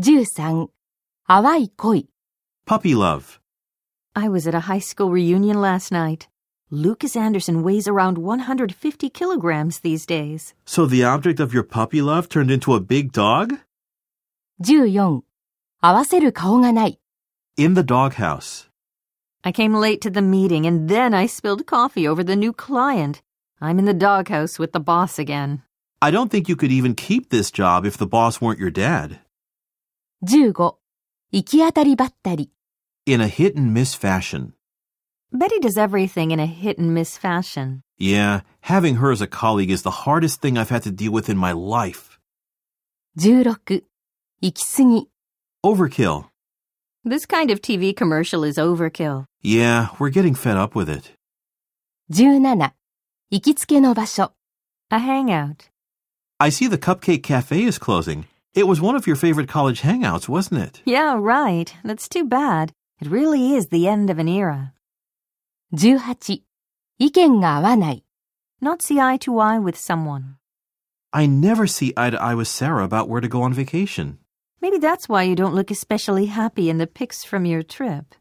13. 淡い恋 Puppy love. I was at a high school reunion last night. Lucas Anderson weighs around 150 kilograms these days. So the object of your puppy love turned into a big dog? 14. 合わせる顔がない In the doghouse. I came late to the meeting and then I spilled coffee over the new client. I'm in the doghouse with the boss again. I don't think you could even keep this job if the boss weren't your dad. 15. 行き当たりばったり In a hit and miss fashion. Betty does everything in a hit and miss fashion. Yeah, having her as a colleague is the hardest thing I've had to deal with in my life. 16. 行き過ぎ Overkill. This kind of TV commercial is overkill. Yeah, we're getting fed up with it. 17. 行きつけの場所 A hangout. I see the Cupcake Cafe is closing. It was one of your favorite college hangouts, wasn't it? Yeah, right. That's too bad. It really is the end of an era. 18. 意見が合わない Not see eye to eye with someone. I never see eye to eye with Sarah about where to go on vacation. Maybe that's why you don't look especially happy in the pics from your trip.